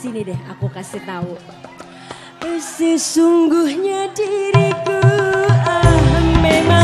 Sini deh aku kasih tahu. Sesungguhnya diriku ah, memang